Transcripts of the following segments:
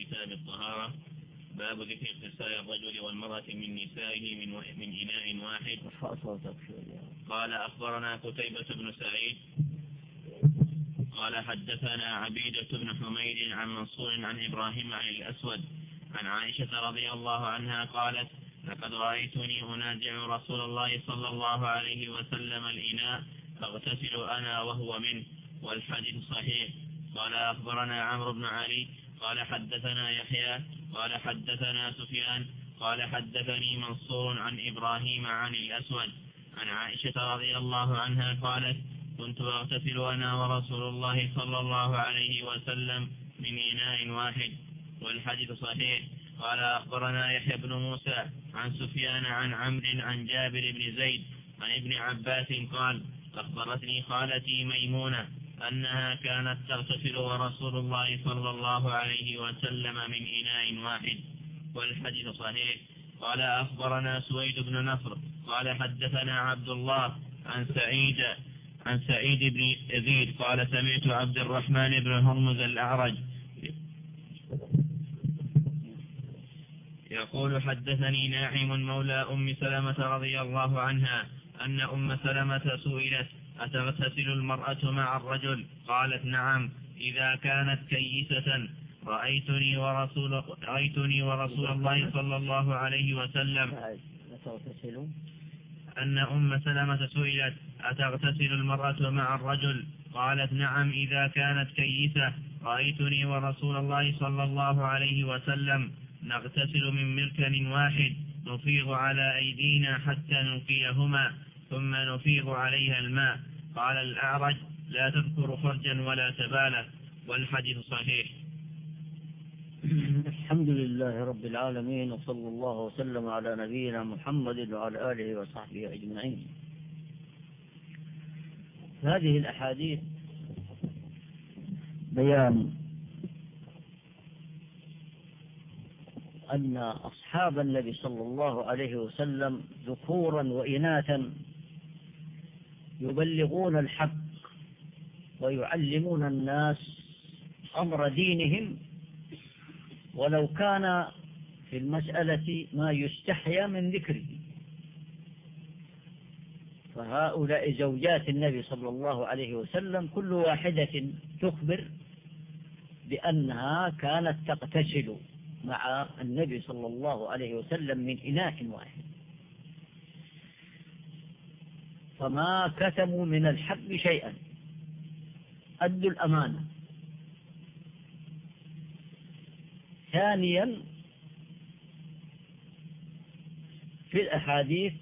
كتاب الطهارة. باب ذكر اغتسال الرجل والمرأة من نسائه من من إناء واحد. قال أخبرنا قتيبة بن سعيد. قال حدثنا عبيدة بن حميد عن منصور عن إبراهيم عن الأسود عن عائشة رضي الله عنها قالت لقد رأيتني أنازع رسول الله صلى الله عليه وسلم الإناء فاغتسل أنا وهو منه. والحديث صحيح. قال أخبرنا عمرو بن علي قال حدثنا يحيى قال حدثنا سفيان قال حدثني منصور عن إبراهيم عن الأسود عن عائشة رضي الله عنها قالت كنت أغتسل أنا ورسول الله صلى الله عليه وسلم من إناء واحد. والحديث صحيح. قال أخبرنا يحيى بن موسى عن سفيان عن عمرو عن جابر بن زيد عن ابن عباس قال أخبرتني خالتي ميمونة أنها كانت تغتسل ورسول الله صلى الله عليه وسلم من إناء واحد والحديث صحيح. قال أخبرنا سويد بن نصر. قال حدثنا عبد الله عن سعيد عن سعيد بن يزيد. قال سمعت عبد الرحمن بن هرمز الأعرج. يقول حدثني ناعم مولى أم سلمة رضي الله عنها أن أم سلمة سئلت أتغتسل المرأة مع الرجل؟ قالت نعم. إذا كانت كيسة رأيتني ورسول, رأيتني ورسول الله صلى الله عليه وسلم. أن أم سلمة سئلت أتغتسل المرأة مع الرجل؟ قالت نعم. إذا كانت كيسة رأيتني ورسول الله صلى الله عليه وسلم. نغتسل من مركن واحد نفيض على أيدينا حتى نلقيهما ثم نفيض عليها الماء. قال الأعرج لا تذكر خرجا ولا تبالا والحديث صحيح. الحمد لله رب العالمين وصلى الله وسلم على نبينا محمد وعلى آله وصحبه أجمعين. هذه الأحاديث بيان أن أصحاب النبي صلى الله عليه وسلم ذكورا وإناثا يبلغون الحق ويعلمون الناس أمر دينهم ولو كان في المسألة ما يستحيا من ذكره. فهؤلاء زوجات النبي صلى الله عليه وسلم كل واحدة تخبر بأنها كانت تغتسل مع النبي صلى الله عليه وسلم من إناء واحد. فما كتموا من الحق شيئا. أدوا الأمانة. ثانيا في الأحاديث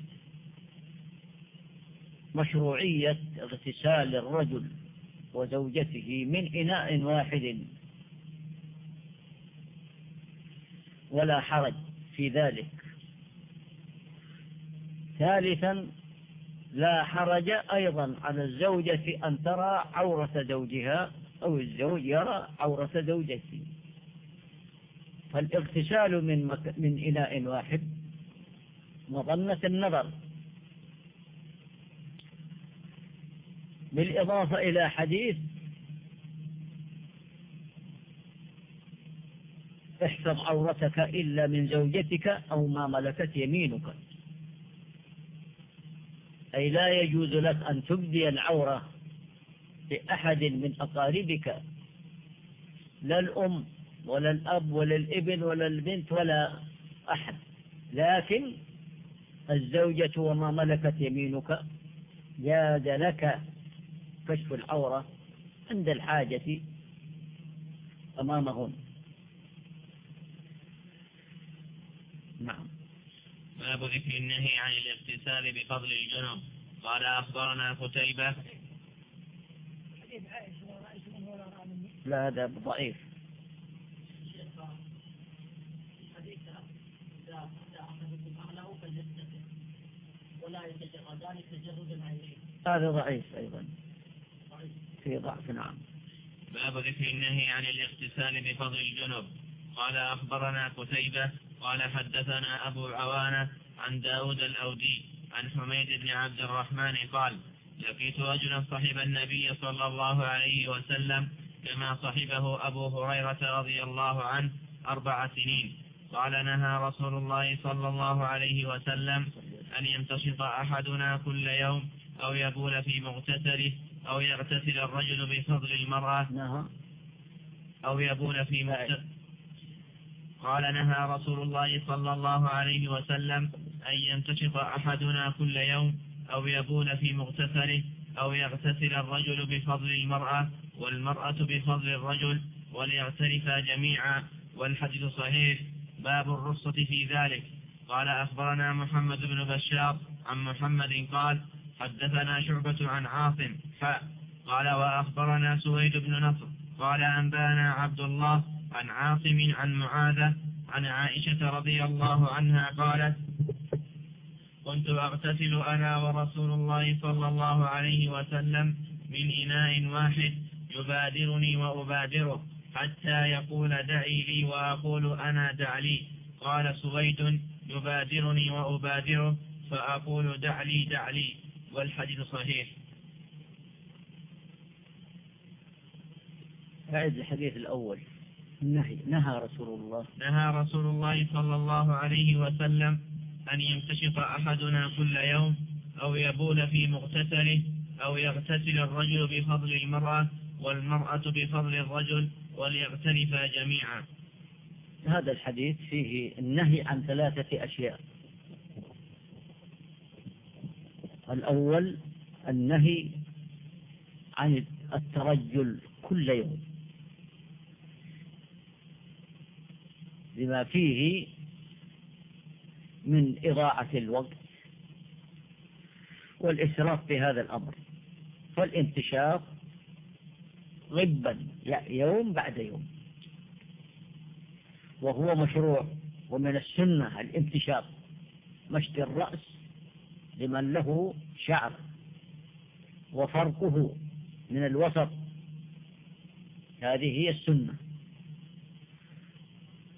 مشروعية اغتسال الرجل وزوجته من إناء واحد. ولا حرج في ذلك. ثالثا لا حرج أيضا على الزوجة أن ترى عورة زوجها أو الزوج يرى عورة زوجته. فالإغتسال من, مك... من إناء واحد مظنة النظر. بالإضافة إلى حديث احفظ عورتك إلا من زوجتك أو ما ملكت يمينك. أي لا يجوز لك أن تبدي العورة لأحد من أقاربك. لا الأم ولا الأب ولا الإبن ولا البنت ولا أحد. لكن الزوجة وما ملكت يمينك جاد لك كشف العورة عند الحاجة أمامهن نعم. باب ذكر النهي عن الاغتسال بفضل الجنوب. قال أخبرنا قتيبة. لا هذا ضعيف. هذا ضعيف أيضا. في ضعف نعم. باب ذكر النهي عن الاغتسال بفضل الجنوب. قال أخبرنا قتيبة. قال حدثنا أبو عوانة عن داود الأودي عن حميد بن عبد الرحمن قال لقيت رجلا صحب النبي صلى الله عليه وسلم كما صحبه أبو هريرة رضي الله عنه أربع سنين. قال نهى رسول الله صلى الله عليه وسلم أن يمتشط أحدنا كل يوم أو يبول في مغتسله أو يغتسل الرجل بفضل المرأة نعم. أو يبول في مغتسله قال نهى رسول الله صلى الله عليه وسلم أن يمتشط أحدنا كل يوم أو يبول في مغتسله أو يغتسل الرجل بفضل المرأة والمرأة بفضل الرجل وليغترفا جميعا والحديث صحيح. باب الرصة في ذلك. قال أخبرنا محمد بن بشار عن محمد قال حدثنا شعبة عن عاصم حاء قال وأخبرنا سويد بن نصر قال أنبأنا عبد الله عن عاصم عن معاذة عن عائشة رضي الله عنها قالت كنت أغتسل أنا ورسول الله صلى الله عليه وسلم من إناء واحد يبادرني وأبادره حتى يقول دعي لي وأقول أنا دع لي. قال سويد يبادرني وأبادره فأقول دع لي دع لي. والحديث صحيح. أعد الحديث الأول. النهي. نهى رسول الله. نهى رسول الله صلى الله عليه وسلم أن يمتشط أحدنا كل يوم أو يبول في مغتسله أو يغتسل الرجل بفضل المرأة والمرأة بفضل الرجل وليغترفا جميعا. هذا الحديث فيه النهي عن ثلاثة أشياء. الأول النهي عن الترجل كل يوم. لما فيه من إضاعة الوقت والإسراف في هذا الأمر فالانتشار غبا يوم بعد يوم. وهو مشروع ومن السنة الانتشار مشط الرأس لمن له شعر وفرقه من الوسط. هذه هي السنة.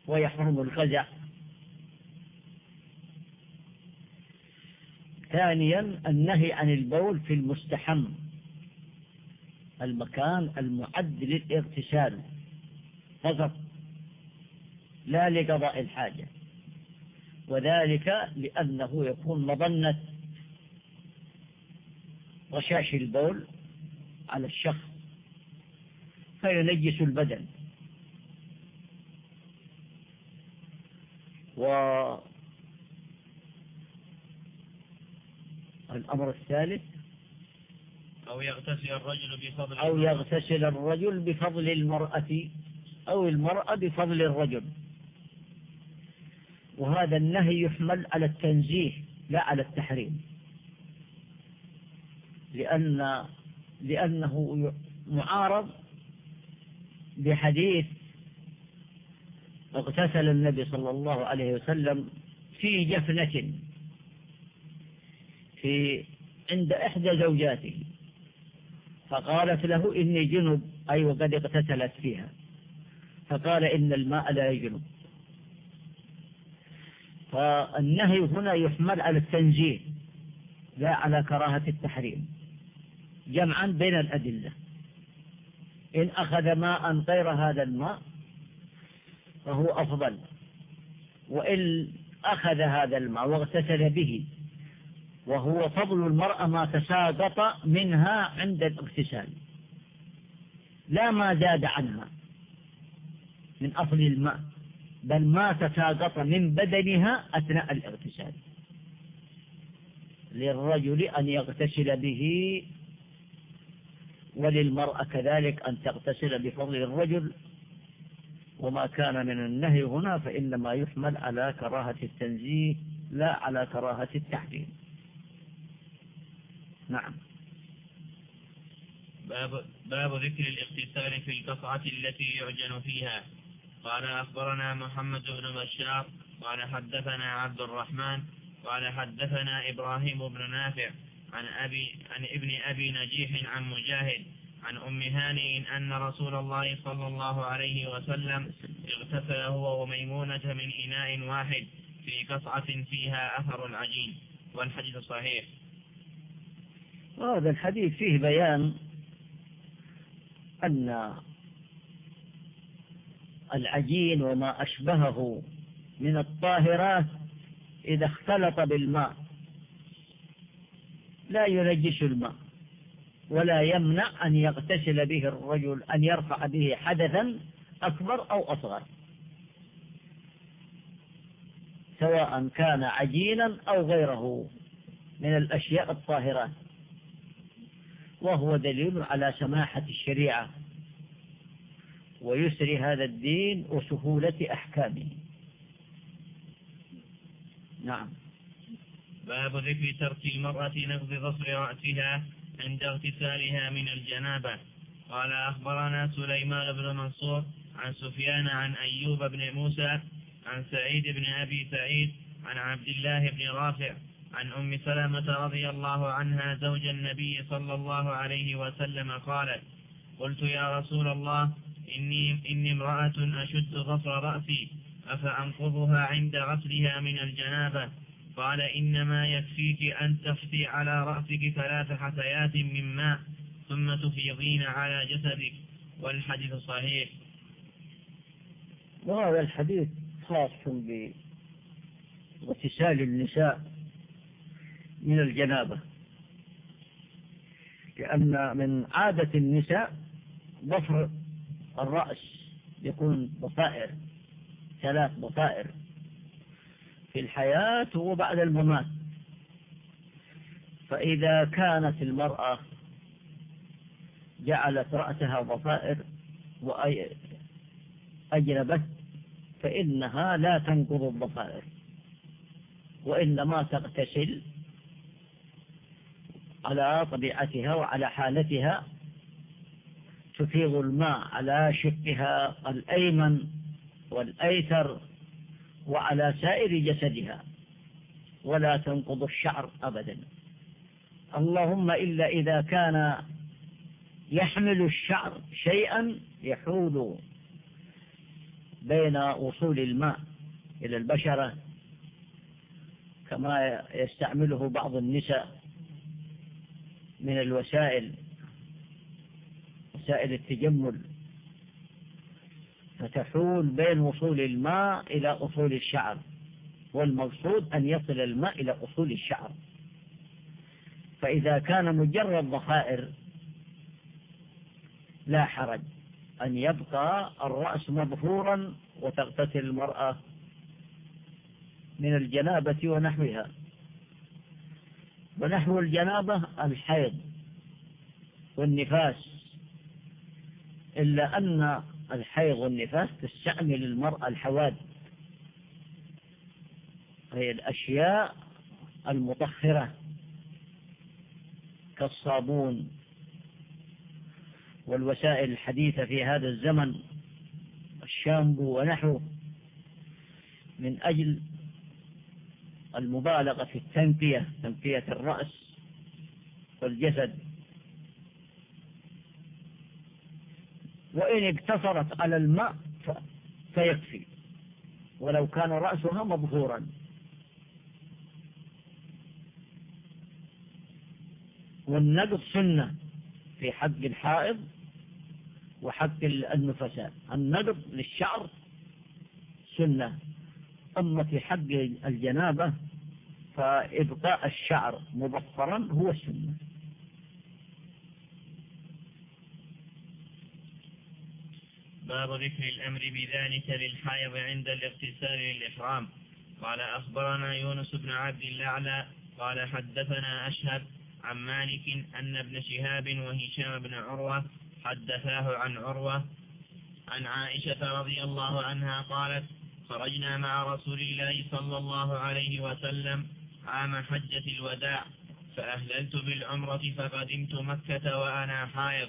ويحرم القزع ثانيا النهي عن البول في المستحم المكان المعد للاغتسال فقط لا لقضاء الحاجة وذلك لأنه يكون مظنة رشاش البول على الشخص فينجس البدن. والأمر الثالث أو يغتسل الرجل بفضل أو يغتسل الرجل بفضل المرأة أو المرأة بفضل الرجل. وهذا النهي يحمل على التنزيه لا على التحريم. لأن لأنه معارض بحديث اغتسل النبي صلى الله عليه وسلم في جفنة في عند إحدى زوجاته. فقالت له إني جنب أي وقد اغتسلت فيها. فقال إن الماء لا يجنب. فالنهي هنا يحمل على التنزيه لا على كراهة التحريم. جمعا بين الأدلة. إن أخذ ماء غير هذا الماء فهو أفضل. وإن أخذ هذا الماء واغتسل به وهو فضل المرأة ما تساقط منها عند الاغتسال. لا ما زاد عنها من أصل الماء بل ما تساقط من بدنها أثناء الاغتسال. للرجل أن يغتسل به وللمرأة كذلك أن تغتسل بفضل الرجل وما كان من النهي هنا فإنما يحمل على كراهة التنزيه لا على كراهة التحريم. نعم. باب, باب ذكر الاغتسال في القطعة التي يعجن فيها. قال أخبرنا محمد بن بشار قال حدثنا عبد الرحمن قال حدثنا إبراهيم بن نافع عن أبي عن ابن أبي نجيح عن مجاهد عن أم هانئ أن رسول الله صلى الله عليه وسلم اغتسل هو وميمونة من إناء واحد في قطعة فيها أثر العجين. والحديث صحيح. وهذا الحديث فيه بيان أن العجين وما أشبهه من الطاهرات إذا اختلط بالماء. لا ينجس الماء. ولا يمنع أن يغتسل به الرجل أن يرفع به حدثا أكبر أو أصغر. سواء كان عجينا أو غيره من الأشياء الطاهرات وهو دليل على سماحة الشريعة ويسر هذا الدين وسهولة أحكامه. نعم. باب ذكر ترك المرأة نقض ظفر رأسها. عند اغتسالها من الجنابة. قال أخبرنا سليمان بن منصور عن سفيان عن أيوب بن موسى عن سعيد بن أبي سعيد عن عبد الله بن رافع عن أم سلمة رضي الله عنها زوج النبي صلى الله عليه وسلم قالت قلت يا رسول الله إني, إني امرأة أشد ظفر رأسي أفأنقضها عند غسلها من الجنابة؟ قال إنما يكفيك أن تفتي على رأسك ثلاث حثيات من ماء ثم تفيضين على جسدك. والحديث صحيح. وهذا الحديث خاص باغتسال النساء من الجنابة لأن من عادة النساء ضفر الرأس يكون بصائر ثلاث بصائر. في الحياة وبعد الممات. فإذا كانت المرأة جعلت رأسها ضفائر وأجنبت فإنها لا تنقض الضفائر. وإنما تغتسل على طبيعتها وعلى حالتها. تفيض الماء على شقها الأيمن والأيسر. وعلى سائر جسدها. ولا تنقض الشعر أبدا. اللهم إلا إذا كان يحمل الشعر شيئا يحول بين وصول الماء إلى البشرة كما يستعمله بعض النساء من الوسائل وسائل التجمل. فتحول بين وصول الماء إلى أصول الشعر والمقصود أن يصل الماء إلى أصول الشعر. فإذا كان مجرد ضفائر لا حرج أن يبقى الرأس مظهورا وتغتسل المرأة من الجنابة ونحوها. ونحو الجنابة الحيض والنفاس إلا أن الحيض والنفاس تستعمل المرأة الحواد هي الأشياء المطهرة كالصابون والوسائل الحديثة في هذا الزمن الشامبو ونحوه من أجل المبالغة في التنقية تنقية الرأس والجسد. وإن اقتصرت على الماء فيكفي. ولو كان رأسها مظهورا والنقض سنة في حق الحائض وحق النفساء. النقض للشعر سنة. أما في حق الجنابة فإبقاء الشعر مبصرا هو السنة. باب ذكر الأمر بذلك للحائض عند الاغتسال للإحرام. قال أخبرنا يونس بن عبد الأعلى قال حدثنا أشهد عن مالك أن ابن شهاب وهشام بن عروة حدثاه عن عروة عن عائشة رضي الله عنها قالت خرجنا مع رسول الله صلى الله عليه وسلم عام حجة الوداع فأهللت بالعمرة فقدمت مكة وأنا حائض.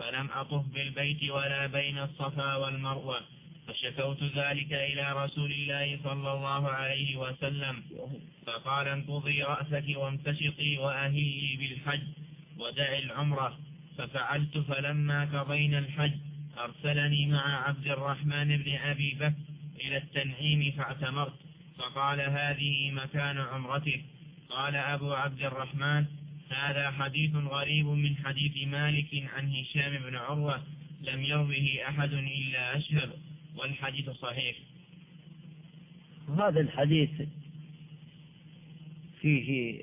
فلم أطف بالبيت ولا بين الصفا والمروة. فشكوت ذلك إلى رسول الله صلى الله عليه وسلم. فقال انقضي رأسك وامتشطي وأهلي بالحج ودع العمرة. ففعلت فلما قضينا الحج أرسلني مع عبد الرحمن بن أبي بكر إلى التنعيم فاعتمرت. فقال هذه مكان عمرتك قال أبو عبد الرحمن هذا حديث غريب من حديث مالك عن هشام بن عروة لم يروه أحد إلا أشهر والحديث صحيح. هذا الحديث فيه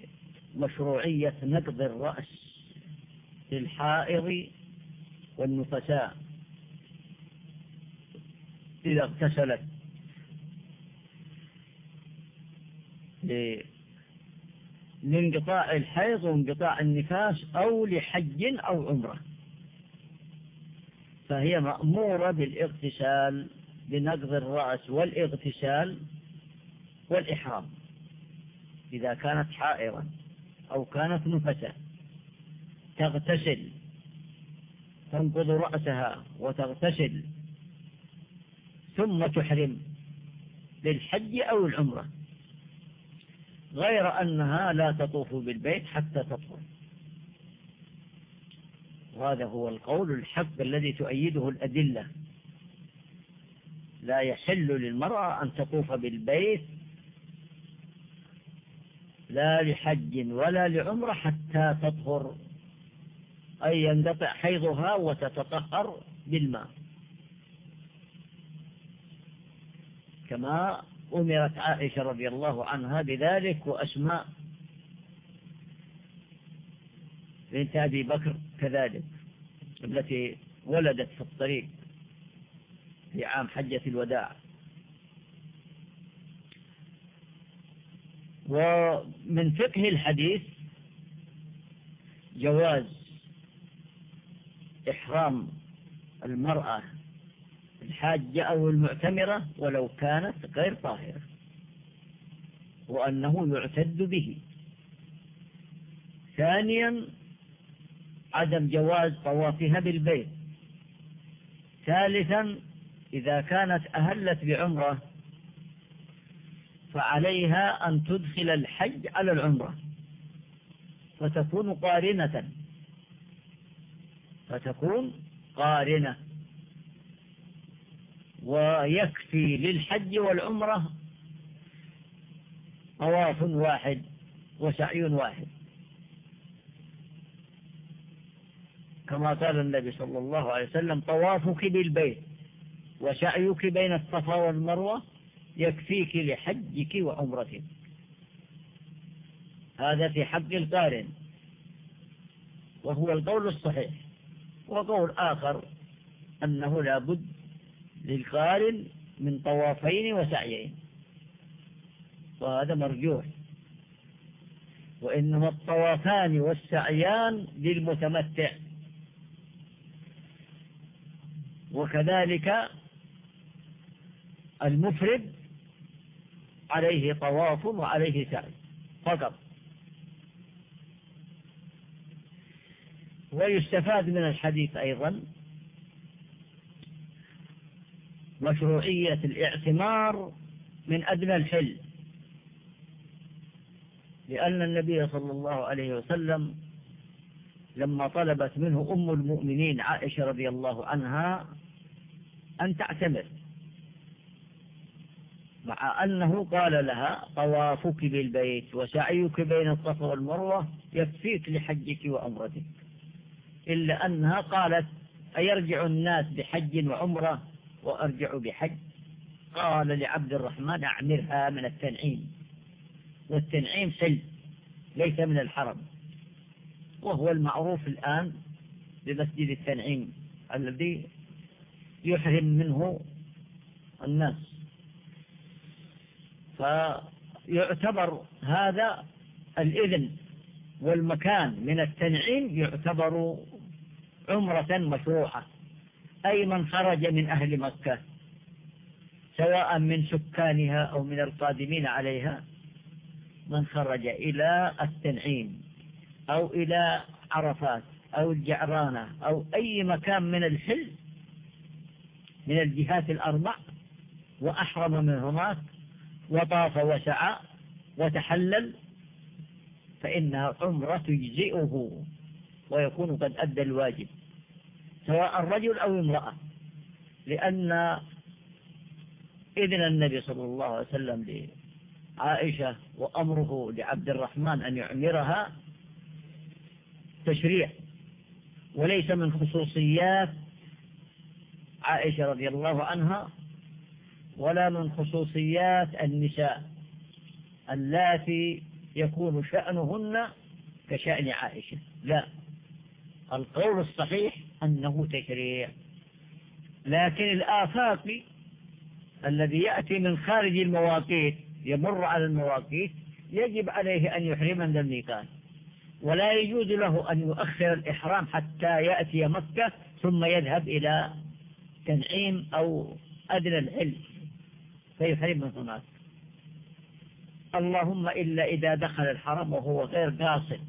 مشروعية نقض الرأس للحائض والنفساء إذا اغتسلت. لانقطاع الحيض وانقطاع النفاس أو لحج أو عمرة. فهي مأمورة بالاغتسال بنقض الرأس والاغتسال والإحرام. إذا كانت حائرا أو كانت نفسة تغتسل تنقض رأسها وتغتسل ثم تحرم للحج أو العمرة. غير أنها لا تطوف بالبيت حتى تطهر. وهذا هو القول الحق الذي تؤيده الأدلة. لا يحل للمرأة أن تطوف بالبيت لا لحج ولا لعمرة حتى تطهر أي ينقطع حيضها وتتطهر بالماء. كما أمرت عائشة رضي الله عنها بذلك وأسماء بنت أبي بكر كذلك التي ولدت في الطريق في عام حجة الوداع. ومن فقه الحديث جواز إحرام المرأة الحاجة أو المعتمرة ولو كانت غير طاهرة وأنه يعتد به. ثانيا عدم جواز طوافها بالبيت. ثالثا إذا كانت أهلت بعمرة فعليها أن تدخل الحج على العمرة فتكون قارنة. فتكون قارنة. ويكفي للحج والعمرة طواف واحد وسعي واحد. كما قال النبي صلى الله عليه وسلم طوافك بالبيت وسعيك بين الصفا والمروة يكفيك لحجك وعمرتك. هذا في حق القارن وهو القول الصحيح. وقول آخر أنه لا بد للقارن من طوافين وسعيين. وهذا مرجوح. وإنما الطوافان والسعيان للمتمتع. وكذلك المفرد عليه طواف وعليه سعي. فقط. ويستفاد من الحديث أيضا مشروعية الاعتمار من أدنى الحل. لأن النبي صلى الله عليه وسلم لما طلبت منه أم المؤمنين عائشة رضي الله عنها أن تعتمر مع أنه قال لها طوافك بالبيت وسعيك بين الصفا والمروة يكفيك لحجك وعمرتك. إلا أنها قالت أيرجع الناس بحج وعمرة وأرجع بحج. قال لعبد الرحمن أعمرها من التنعيم. والتنعيم سل ليس من الحرم. وهو المعروف الآن بمسجد التنعيم الذي يحرم منه الناس. فيعتبر هذا الإذن والمكان من التنعيم يعتبر عمرة مشروعة. أي من خرج من أهل مكة سواء من سكانها أو من القادمين عليها من خرج إلى التنعيم أو إلى عرفات أو الجعرانة أو أي مكان من الحل من الجهات الأربع وأحرم من هناك وطاف وسعى وتحلل فإنها عمرة تجزئه ويكون قد أدى الواجب. سواء الرجل أو امرأة. لأن إذن النبي صلى الله عليه وسلم لعائشة وأمره لعبد الرحمن أن يعمرها تشريع. وليس من خصوصيات عائشة رضي الله عنها ولا من خصوصيات النساء اللاتي يكون شأنهن كشأن عائشة. لا. القول الصحيح أنه تشريع. لكن الآفاقي الذي يأتي من خارج المواقيت يمر على المواقيت يجب عليه أن يحرم من الميقات. ولا يجوز له أن يؤخر الإحرام حتى يأتي مكة ثم يذهب إلى تنعيم أو أدنى الحل فيحرم من هناك. اللهم إلا إذا دخل الحرم وهو غير قاصد.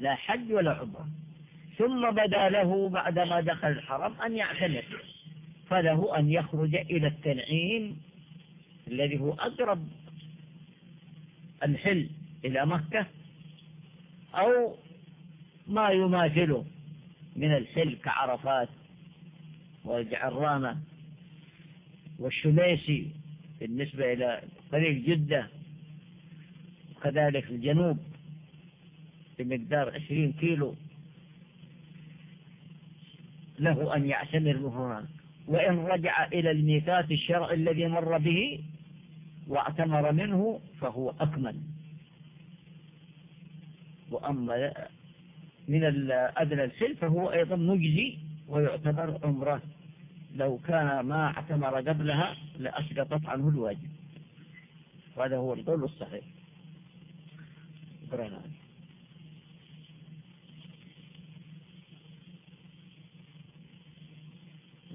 لا حج ولا عمرة. ثم بدا له بعدما دخل الحرم أن يعتمر. فله أن يخرج إلى التنعيم الذي هو أقرب الحل إلى مكة أو ما يماثله من الحل كعرفات والجعرانة والشميسي بالنسبة إلى طريق جدة وكذلك الجنوب بمقدار عشرين كيلو. له أن يعتمر هناك وإن رجع إلى الميقات الشرعي الذي مر به واعتمر منه فهو أكمل. وأما من أدنى السل فهو أيضا مجزي ويعتبر عمرة. لو كان ما اعتمر قبلها لأسقطت عنه الواجب. وهذا هو القول الصحيح.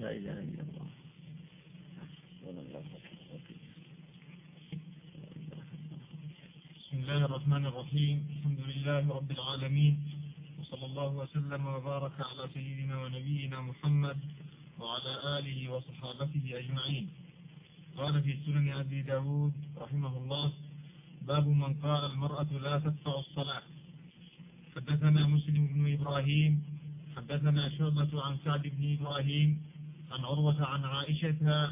لا إله إلا الله. بسم الله الرحمن الرحيم. الحمد لله رب العالمين. وصلى الله وسلم وبارك على سيدنا ونبينا محمد وعلى آله وصحابته أجمعين. قال في سنن أبي داود رحمه الله باب من قال المرأة لا تدفع الصلاة. حدثنا مسلم بن إبراهيم حدثنا شعبة عن سعد بن إبراهيم عن عروة عن عائشة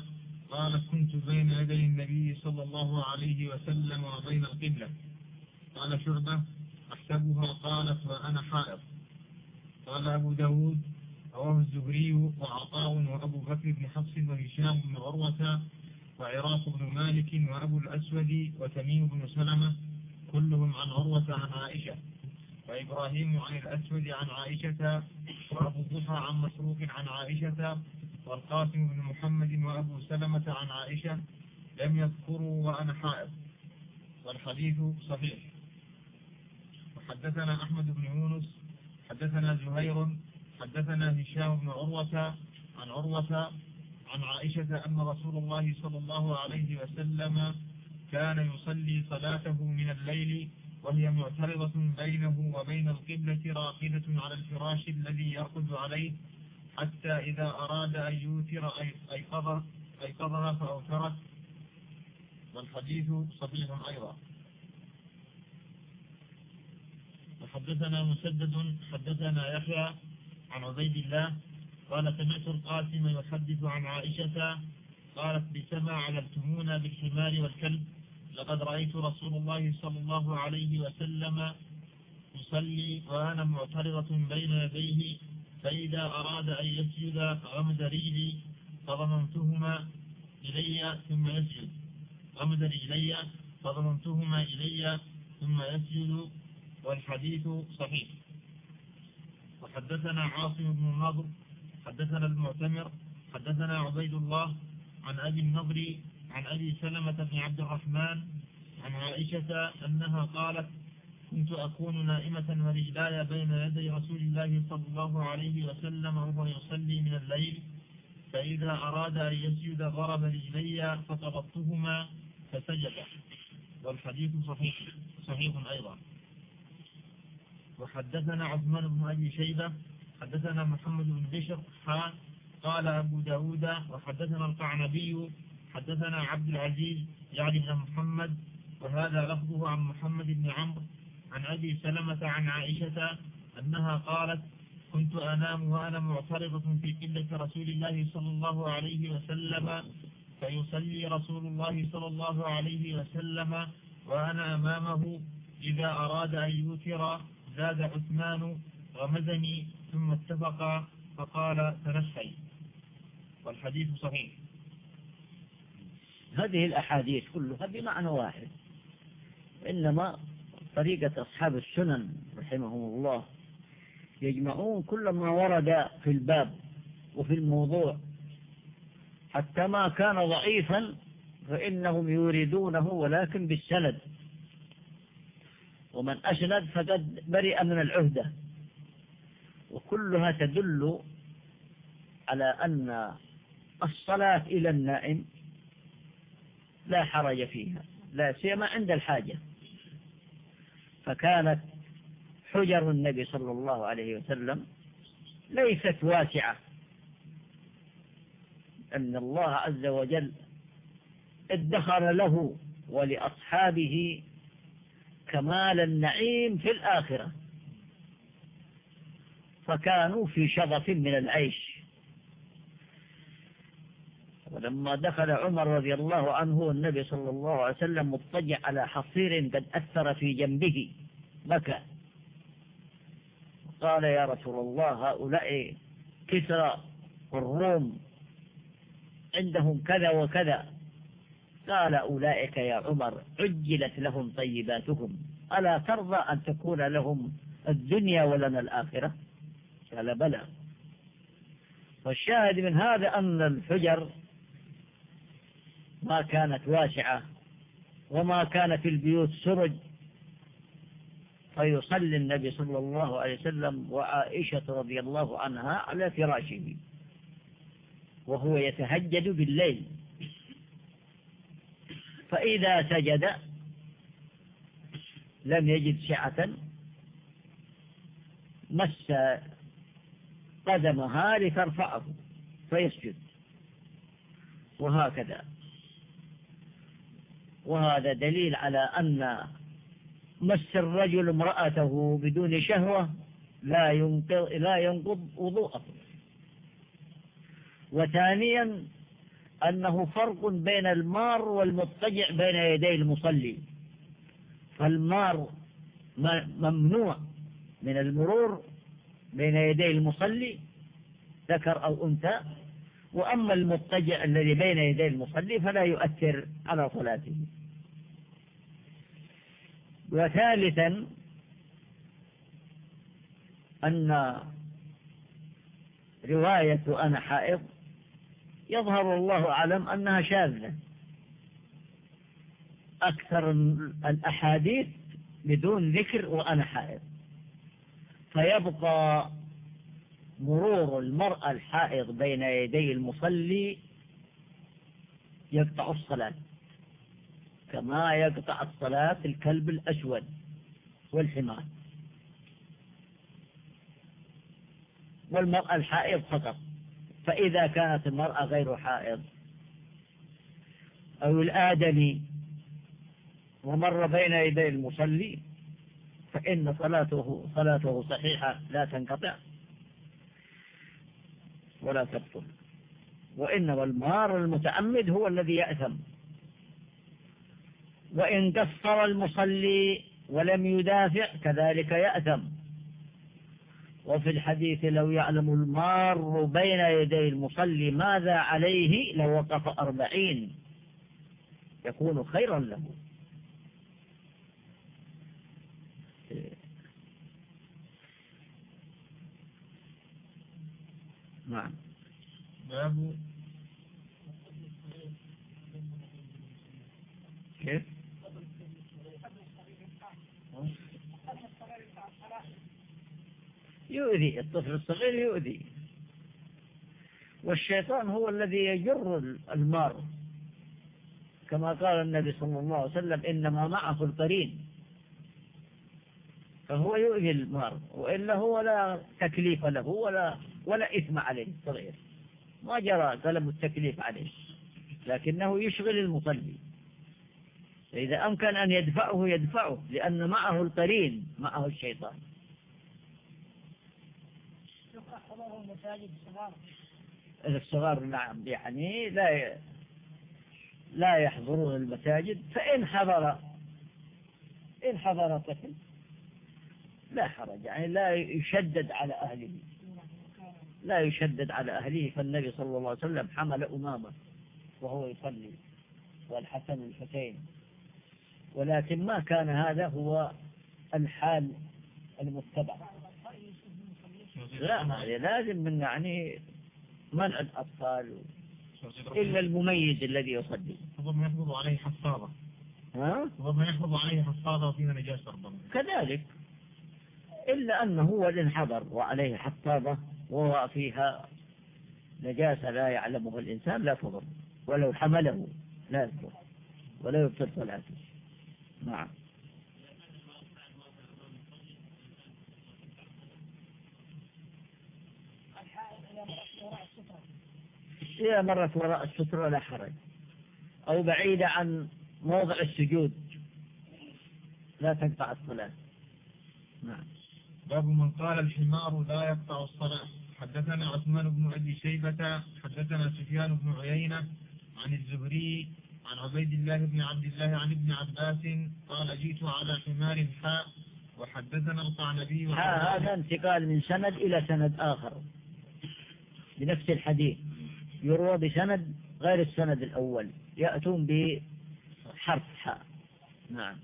قالت كنت بين يدي النبي صلى الله عليه وسلم وبين القبلة. قال شعبة أحسبها قالت وأنا حائض. قال أبو داود رواه الزهري وعطاء وأبو بكر بن حفص وهشام بن عروة وعراق بن مالك وأبو الأسود وتميم بن سلمة كلهم عن عروة عن عائشة. وإبراهيم عن الأسود عن عائشة وأبو الضحى عن مسروق عن عائشة والقاسم بن محمد وأبو سلمة عن عائشة لم يذكروا وأنا حائض. والحديث صحيح. وحدثنا أحمد بن يونس حدثنا زهير حدثنا هشام بن عروة عن عروة عن عائشة أن رسول الله صلى الله عليه وسلم كان يصلي صلاته من الليل وهي معترضة بينه وبين القبلة راقدة على الفراش الذي يرقد عليه. حتى إذا أراد أن يوتر أيقظ أيقظها فأوترت. والحديث صحيح أيضا. وحدثنا مسدد حدثنا يحيى عن عبيد الله قال سمعت القاسم يحدث عن عائشة قالت بسما علمتمونا بالحمار والكلب لقد رأيت رسول الله صلى الله عليه وسلم يصلي وأنا معترضة بين يديه فإذا أراد أن يسجد غمد رجلي فضممتهما إلي ثم يسجد غمد رجلي فضممتهما إلي ثم يسجد والحديث صحيح. وحدثنا عاصم بن النضر حدثنا المعتمر حدثنا عبيد الله عن أبي النضر عن أبي سلمة بن عبد الرحمن عن عائشة أنها قالت كنت أكون نائمة ورجلاي بين يدي رسول الله صلى الله عليه وسلم وهو يصلي من الليل فإذا أراد أن يسجد ضرب رجلي فقبضتهما فسجد. والحديث صحيح صحيح أيضا. وحدثنا عثمان بن أبي شيبة حدثنا محمد بن بشر قال أبو داود وحدثنا القعنبي حدثنا عبد العزيز يعني بن محمد وهذا لفظه عن محمد بن عمرو عن أبي سلمة عن عائشة أنها قالت كنت أنام وأنا معترضة في قلة رسول الله صلى الله عليه وسلم فيصلي رسول الله صلى الله عليه وسلم وأنا أمامه. إذا أراد أن يوتر زاد عثمان غمزني ثم اتفق فقال تنسي والحديث صحيح. هذه الأحاديث كلها بمعنى واحد إنما طريقة أصحاب السنن رحمهم الله يجمعون كل ما ورد في الباب وفي الموضوع. حتى ما كان ضعيفا فإنهم يريدونه ولكن بالسند. ومن أسند فقد برئ من العهدة. وكلها تدل على أن الصلاة إلى النائم لا حرج فيها لا سيما عند الحاجة. فكانت حجر النبي صلى الله عليه وسلم ليست واسعة. أن الله عز وجل ادخر له ولأصحابه كمال النعيم في الآخرة. فكانوا في شظف من العيش. ولما دخل عمر رضي الله عنه النبي صلى الله عليه وسلم مضطجع على حصير قد أثر في جنبه. بكى. قال يا رسول الله هؤلاء كسرى والروم عندهم كذا وكذا. قال أولئك يا عمر عجلت لهم طيباتهم ألا ترضى أن تكون لهم الدنيا ولنا الآخرة؟ قال بلى. والشاهد من هذا أن الحجر ما كانت واسعة وما كان في البيوت سرج فيصلي النبي صلى الله عليه وسلم وعائشة رضي الله عنها على فراشه وهو يتهجد بالليل. فإذا سجد لم يجد سعة مس قدمها لترفعه فيسجد وهكذا. وهذا دليل على أن مس الرجل امرأته بدون شهوة لا ينقض لا ينقض وضوءه. وثانيا أنه فرق بين المار والمضطجع بين يدي المصلي. فالمار ممنوع من المرور بين يدي المصلي ذكر أو أنثى. وأما المضطجع الذي بين يدي المصلي فلا يؤثر على صلاته. وثالثا أن رواية أنا حائض يظهر الله أعلم أنها شاذة. أكثر الأحاديث بدون ذكر وأنا حائض. فيبقى مرور المرأة الحائض بين يدي المصلي يقطع الصلاة كما يقطع الصلاة الكلب الأسود والحمار. والمرأة الحائض فقط فإذا كانت المرأة غير حائض أو الآدمي ومر بين يدي المصلي فإن صلاته صلاته صحيحة لا تنقطع. ولا تبطل. وإنما المار المتعمد هو الذي يأثم. وإن قصر المصلي ولم يدافع كذلك يأثم. وفي الحديث لو يعلم المار بين يدي المصلي ماذا عليه لوقف أربعين. يكون خيرا له. نعم. باب كيف؟ يؤذي الطفل الصغير يؤذي. والشيطان هو الذي يجر المار. كما قال النبي صلى الله عليه وسلم إنما معه القرين. فهو يؤذي المار وإلا هو لا تكليف له ولا ولا إثم عليه صغير. ما جرى قلم التكليف عليه. لكنه يشغل المصلي. فإذا أمكن أن يدفعه يدفعه لأن معه القرين معه الشيطان. الصغار نعم يعني لا لا يحضرون المساجد فإن حضر إن حضر طفل لا حرج يعني لا يشدد على أهله. لا يشدد على أهله فالنبي صلى الله عليه وسلم حمل أمامه وهو يصلي والحسن والحسين. ولكن ما كان هذا هو الحال المتبع. لا هذا لازم من يعني منع الأطفال إلا المميز الذي يصلي. ربما يحفظ عليه حفاظة. ها؟ ربما يحفظ عليه حفاظة وفيها نجاسة ربما كذلك. إلا أنه هو الانحضر وعليه حفاظة وهو فيها نجاسة لا يعلمها الإنسان لا تضر ولو حمله لا يضر ولا يبطل صلاته. نعم. إذا مرت وراء السترة لا حرج أو بعيدة عن موضع السجود لا تقطع الصلاة. نعم. باب من قال الحمار لا يقطع الصلاة حدثنا عثمان بن أبي شيبة حدثنا سفيان بن عيينة عن الزهري عن عبيد الله بن عبد الله عن ابن عباس قال جئت على حمار حاء وحدثنا القعنبي هذا انتقال من سند إلى سند آخر. بنفس الحديث. يروى بسند غير السند الأول. يأتون بحرف حاء. نعم.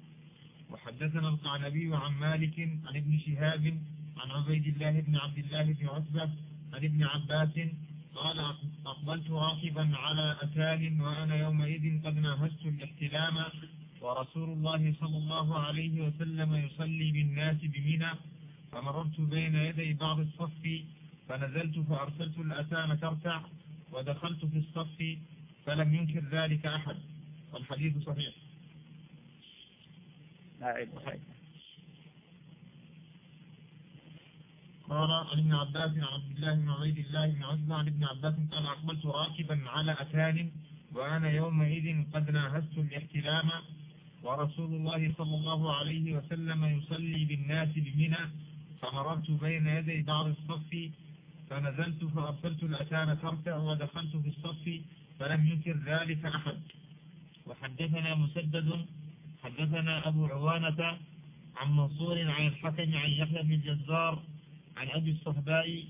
وحدثنا القعنبي عن مالك عن ابن شهاب عن عبيد الله بن عبد الله بن عتبة عن ابن عباس قال أقبلت راكبا على أتان وأنا يومئذ قد ناهزت الاحتلام ورسول الله صلى الله عليه وسلم يصلي بالناس بمنى فمررت بين يدي بعض الصف فنزلت فأرسلت الأتان ترتع ودخلت في الصف فلم ينكر ذلك أحد والحديث صحيح. أعيد قال عن ابن عباس عن عبد الله بن عبيد الله بن عزة عن ابن عباس قال أقبلت راكبا على أتان وأنا يومئذ قد ناهزت الاحتلام ورسول الله صلى الله عليه وسلم يصلي بالناس بمنى فمررت بين يدي بعض الصف فنزلت فأرسلت الأتان ترتع ودخلت في الصف فلم ينكر ذلك أحد. وحدثنا مسدد حدثنا أبو عوانة عن منصور عن الحكم عن يحيى بن الجزار عن أبي الصهباء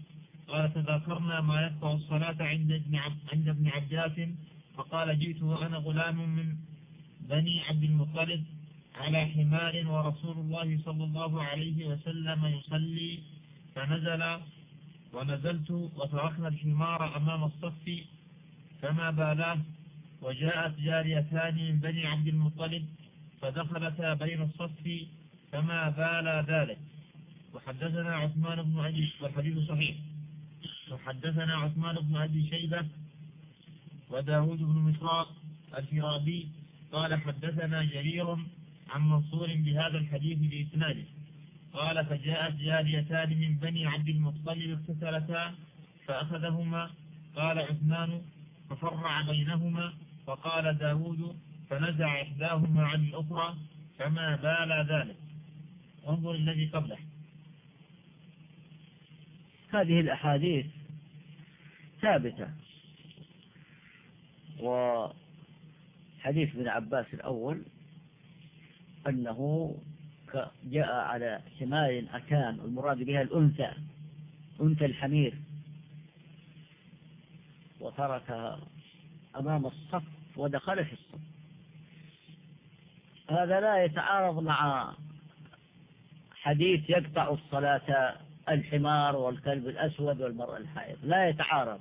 قال تذاكرنا ما يقطع الصلاة عند ابن عند ابن عباس فقال جئت وأنا غلام من بني عبد المطلب على حمار ورسول الله صلى الله عليه وسلم يصلي فنزل ونزلت وتركنا الحمار أمام الصف فما بالاه وجاءت جاريتان من بني عبد المطلب فدخلتا بين الصف فما بال ذلك. وحدثنا عثمان بن عدي والحديث صحيح. وحدثنا عثمان بن عدي شيبة وداود بن مشراق الفرابي قال حدثنا جرير عن منصور بهذا الحديث بإسناده. قال فجاءت جاريتان من بني عبد المطلب اغتسلتا فأخذهما. قال عثمان ففرع بينهما فقال داود فنزع إحداهما عن الأخرى فما بال ذلك. انظر الذي قبله. هذه الأحاديث ثابتة. وحديث ابن عباس الأول أنه جاء على حمار أكان والمراد بها الأنثى أنثى الحمير. وتركها أمام الصف ودخل في الصف. هذا لا يتعارض مع حديث يقطع الصلاة الحمار والكلب الأسود والمرأة الحائض. لا يتعارض.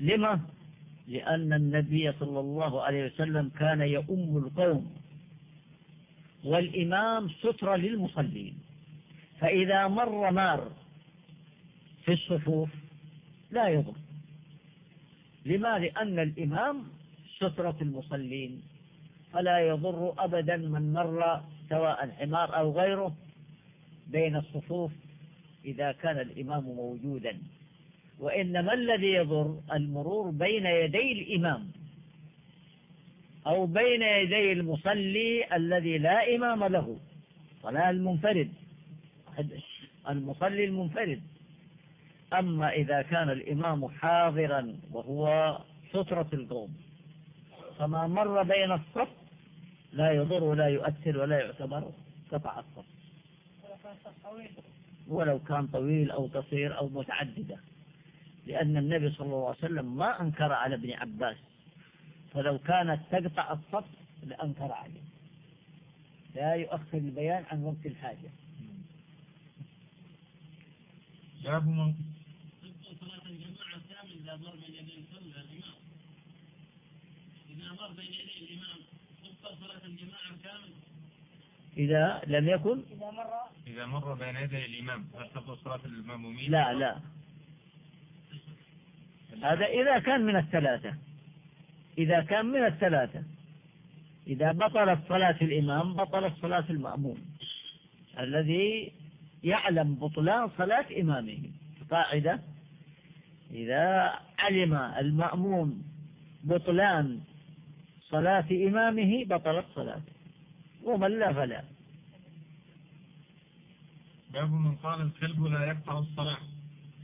لما؟ لأن النبي صلى الله عليه وسلم كان يؤم القوم والإمام سترة للمصلين. فإذا مر مار في الصفوف لا يضر لما لأن الإمام سترة المصلين. فلا يضر أبدا من مر سواء حمار أو غيره بين الصفوف إذا كان الإمام موجودا. وإنما الذي يضر المرور بين يدي الإمام أو بين يدي المصلي الذي لا إمام له صلاة المنفرد المصلي المنفرد. أما إذا كان الإمام حاضرا وهو سترة القوم فما مر بين الصف لا يضر ولا يؤثر ولا يعتبر قطع الصف. ولو كان طويل أو قصير أو متعددة. لأن النبي صلى الله عليه وسلم ما أنكر على ابن عباس. فلو كانت تقطع الصف لأنكر عليه. لا يؤخر البيان عن وقت الحاجة. باب من إذا مر بين يدي الإمام. إذا الإمام. صلاة الجماعة كامل؟ إذا لم يكن؟ إذا مر؟ بين يدي الإمام هل تبطل صلاة المأمومين؟ لا لا. هذا إذا كان من الثلاثة. إذا كان من الثلاثة. إذا بطلت صلاة الإمام بطلت صلاة المأموم. الذي يعلم بطلان صلاة إمامه. قاعدة. إذا علم المأموم بطلان صلاة إمامه بطلت صلاته. ومن لا فلا. باب من قال الكلب لا يقطع الصلاة.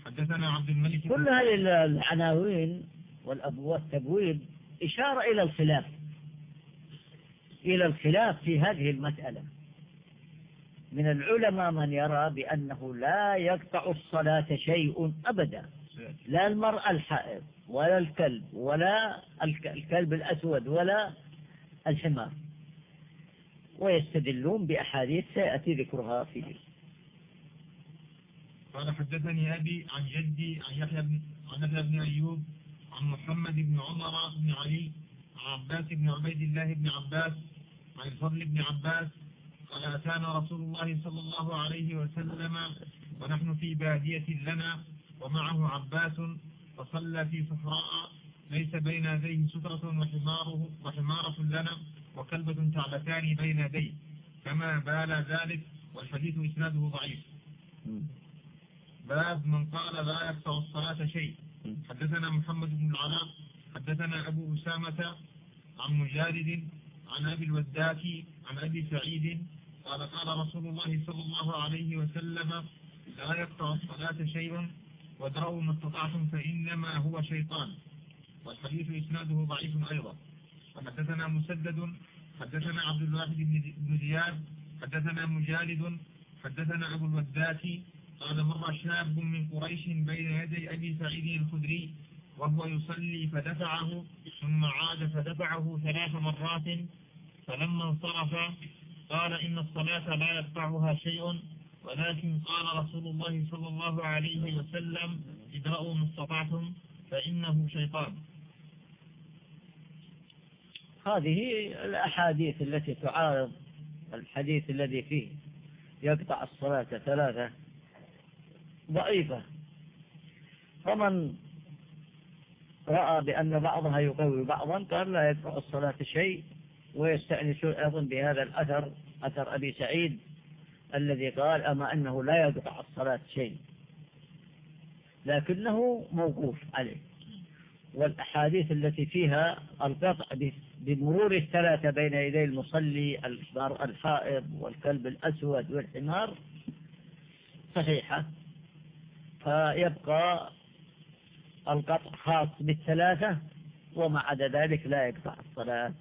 حدثنا عبد الملك كل هذه العناوين والتبويب إشارة إلى الخلاف. إلى الخلاف في هذه المسألة. من العلماء من يرى بأنه لا يقطع الصلاة شيء أبدا. لا المرأة الحائض ولا الكلب ولا الكلب الأسود ولا الحمار. ويستدلون بأحاديث سيأتي ذكرها فيه. قال حدثني أبي عن جدي عن يحيى بن عن يحيى بن أيوب عن محمد بن عمر بن علي عن عباس بن عبيد الله بن عباس عن الفضل بن عباس قال أتانا رسول الله صلى الله عليه وسلم ونحن في بادية لنا ومعه عباس فصلى في صحراء. ليس بين يديه سترة وحماره وحمارة لنا وكلبة تعبتان بين يديه. كما بال ذلك والحديث إسناده ضعيف. باب من قال لا يقطع الصلاة شيء. حدثنا محمد بن العلاء حدثنا أبو أسامة عن مجالد عن أبي الوداك عن أبي سعيد. قال قال رسول الله صلى الله عليه وسلم لا يقطع الصلاة شيء. وادروا ما استطعتم فإنما هو شيطان. والحديث إسناده ضعيف أيضا. وحدثنا مسدد حدثنا عبد الواحد بن زياد حدثنا مجالد حدثنا أبو الوداك قال مر شاب من قريش بين يدي أبي سعيد الخدري وهو يصلي فدفعه ثم عاد فدفعه ثلاث مرات فلما انصرف قال إن الصلاة لا يدفعها شيء. ولكن قال رسول الله صلى الله عليه وسلم ادرأوا ما استطعتم فإنه شيطان. هذه الأحاديث التي تعارض الحديث الذي فيه يقطع الصلاة ثلاثة ضعيفة. فمن رأى بأن بعضها يقوي بعضا قال لا يقطع الصلاة شيء ويستأنسون أيضا بهذا الأثر أثر أبي سعيد. الذي قال أما أنه لا يقطع الصلاة شيء. لكنه موقوف عليه. والأحاديث التي فيها القطع بمرور الثلاثة بين يدي المصلي الحائض والكلب الأسود والحمار صحيحة. فيبقى القطع خاص بالثلاثة وما عدا ذلك لا يقطع الصلاة.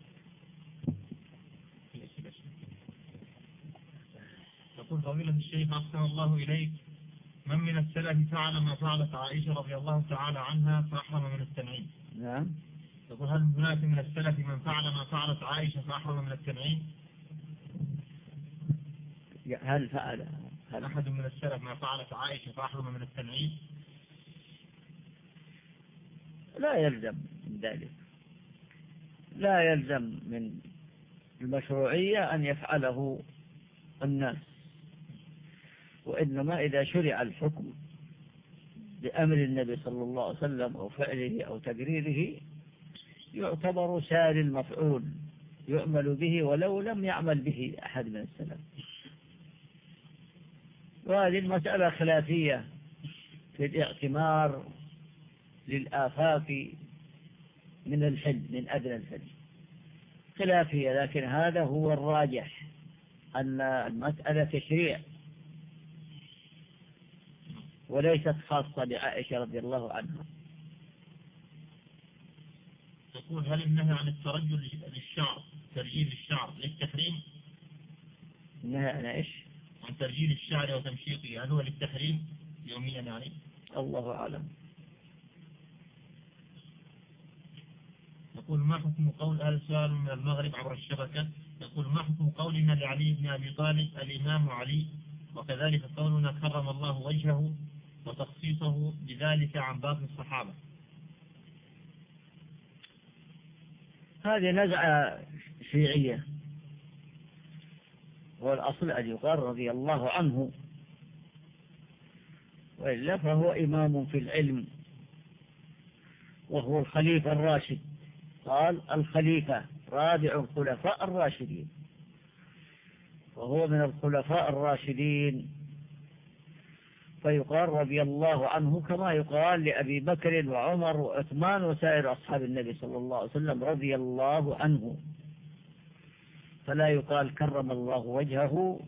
يقول فضيلة الشيخ أحسن الله إليك. من من السلف فعل ما فعلت عائشة رضي الله تعالى عنها فأحرم من التنعيم. نعم. يقول هل هناك من السلف من فعل ما فعلت عائشة فأحرم من التنعيم؟ هل فعل؟ هل؟ أحد من السلف ما فعلت عائشة فأحرم من التنعيم؟ لا يلزم من ذلك. لا يلزم من المشروعية أن يفعله الناس. وإنما إذا شرع الحكم بأمر النبي صلى الله عليه وسلم أو فعله أو تقريره يعتبر سال المفعول يؤمل به ولو لم يعمل به أحد من السلف. وهذه المسألة خلافية في الاعتمار للآفاق من الحل من أدنى الحل خلافية لكن هذا هو الراجح أن المسألة تشريع. وليست خاصة بعائشة رضي الله عنها. تقول هل النهي عن الترجل للشعر ترجيل الشعر للتحريم؟ النهي عن إيش؟ عن ترجيل الشعر وتمشيطه هل هو للتحريم؟ يوميا يعني. الله أعلم. يقول ما حكم قول أهل سؤال من المغرب عبر الشبكة؟ يقول ما حكم قولنا لعلي بن أبي طالب الإمام علي؟ وكذلك قولنا كرم الله وجهه. وتخصيصه بذلك عن باقي الصحابة. هذه نزعة شيعية. والأصل أن يقال رضي الله عنه. وإلا فهو إمام في العلم. وهو الخليفة الراشد. قال الخليفة رابع الخلفاء الراشدين. وهو من الخلفاء الراشدين. فيقال رضي الله عنه كما يقال لأبي بكر وعمر وعثمان وسائر أصحاب النبي صلى الله عليه وسلم رضي الله عنه. فلا يقال كرم الله وجهه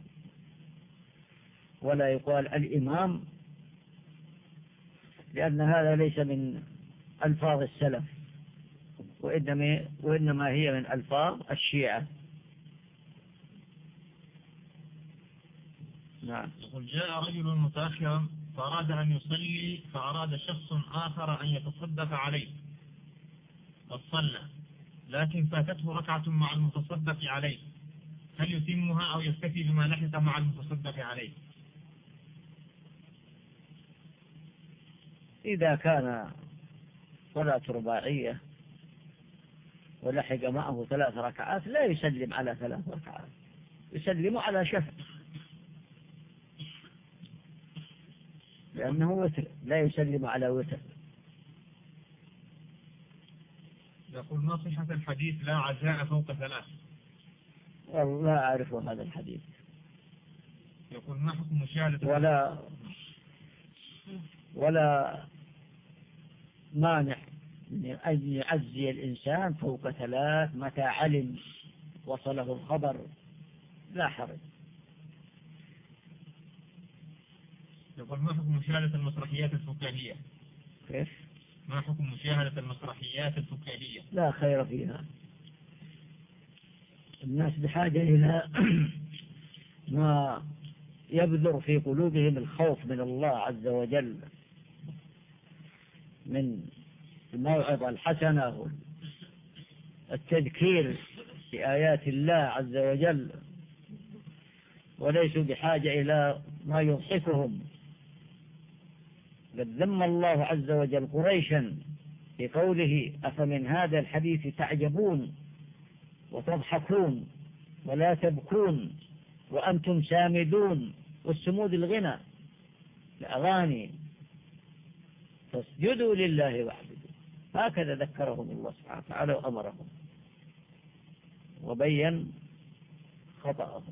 ولا يقال الإمام لأن هذا ليس من ألفاظ السلف وإنما, وإنما هي من ألفاظ الشيعة. نعم. يقول جاء رجل متأخرا فأراد أن يصلي فأراد شخص آخر أن يتصدق عليه فصلى لكن فاتته ركعة مع المتصدق عليه هل يتمها أو يكتفي بما لحق مع المتصدق عليه؟ إذا كان صلاة رباعية ولحق معه ثلاث ركعات لا يسلم على ثلاث ركعات يسلم على شفع. لأنه وتر لا يسلم على وتر. يقول ما صحة الحديث لا عزاء فوق ثلاث؟ والله أعرف هذا الحديث. يقول ما حكم مشاهدة ولا ولا مانع من أن يعزي الإنسان فوق ثلاث متى علم وصله الخبر. لا حرج. يقول ما حكم مشاهدة المسرحيات الفكاهية؟ كيف؟ ما حكم مشاهدة المسرحيات الفكاهية؟ لا خير فيها. الناس بحاجة إلى ما يبذر في قلوبهم الخوف من الله عز وجل من الموعظة الحسنة التذكير بآيات الله عز وجل وليسوا بحاجة إلى ما يضحكهم قد ذم الله عز وجل قريشا بقوله أفمن هذا الحديث تعجبون وتضحكون ولا تبكون وأنتم سامدون والسمود الغنى الأغاني فاسجدوا لله واعبدوا هكذا ذكرهم الله سبحانه وتعالى وأمرهم. وبين خطأهم.